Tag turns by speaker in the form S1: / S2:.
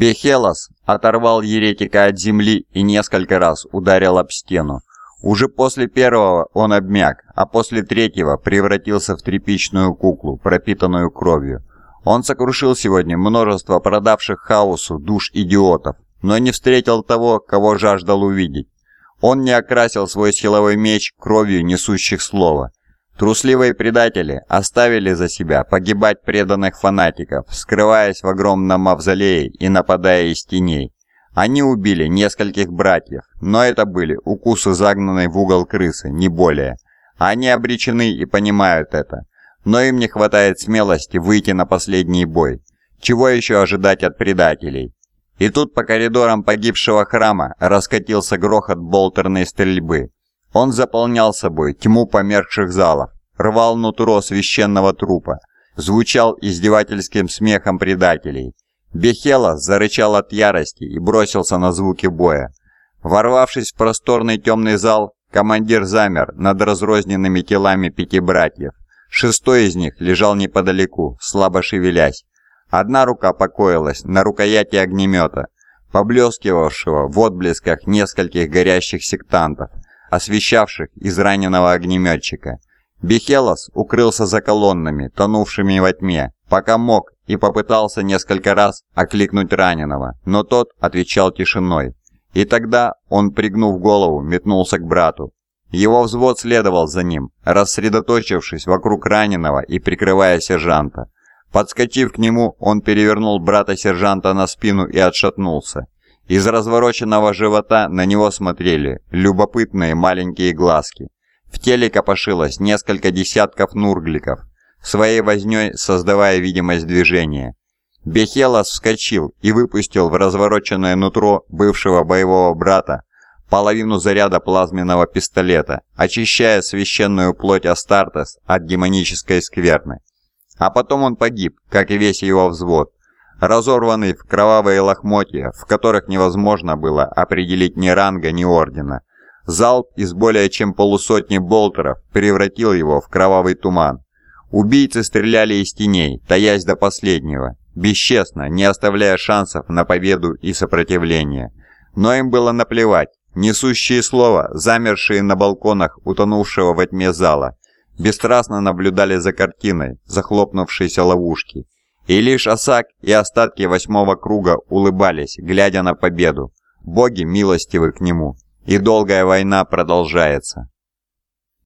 S1: Бехелос оторвал еретика от земли и несколько раз ударил об стену. Уже после первого он обмяк, а после третьего превратился в тряпичную куклу, пропитанную кровью. Он сокрушил сегодня множество продавших хаосу душ идиотов, но не встретил того, кого жаждал увидеть. Он не окрасил свой силовой меч кровью несущих слова. Трусливые предатели оставили за себя погибать преданных фанатиков, скрываясь в огромном мавзолее и нападая из теней. Они убили нескольких братьев, но это были укусы загнанной в угол крысы, не более. Они обречены и понимают это, но им не хватает смелости выйти на последний бой. Чего еще ожидать от предателей? И тут по коридорам погибшего храма раскатился грохот болтерной стрельбы. Он заполнял собой тьму померкших залов, рвал нутро священного трупа, звучал издевательским смехом предателей. Бехела зарычал от ярости и бросился на звуки боя. Ворвавшись в просторный темный зал, командир замер над разрозненными телами пяти братьев. Шестой из них лежал неподалеку, слабо шевелясь. Одна рука покоилась на рукояти огнемета, поблескивавшего в отблесках нескольких горящих сектантов, освещавших израненного огнеметчика. Бехелос укрылся за колоннами, тонувшими во тьме, пока мог и попытался несколько раз окликнуть раненого, но тот отвечал тишиной. И тогда он, пригнув голову, метнулся к брату. Его взвод следовал за ним, рассредоточившись вокруг раненого и прикрывая сержанта. Подскочив к нему, он перевернул брата сержанта на спину и отшатнулся. Из развороченного живота на него смотрели любопытные маленькие глазки. В теле копошилось несколько десятков нургликов, своей вознёй создавая видимость движения. Бехелос вскочил и выпустил в развороченное нутро бывшего боевого брата половину заряда плазменного пистолета, очищая священную плоть Астартес от демонической скверны. А потом он погиб, как и весь его взвод, разорванный в кровавые лохмотья, в которых невозможно было определить ни ранга, ни ордена. Залп из более чем полусотни болтеров превратил его в кровавый туман. Убийцы стреляли из теней, таясь до последнего, бесчестно, не оставляя шансов на победу и сопротивление. Но им было наплевать. Несущие слова, замершие на балконах утонувшего во тьме зала, бесстрастно наблюдали за картиной захлопнувшейся ловушки. И лишь Осак и остатки восьмого круга улыбались, глядя на победу. Боги милостивы к нему, и долгая война продолжается.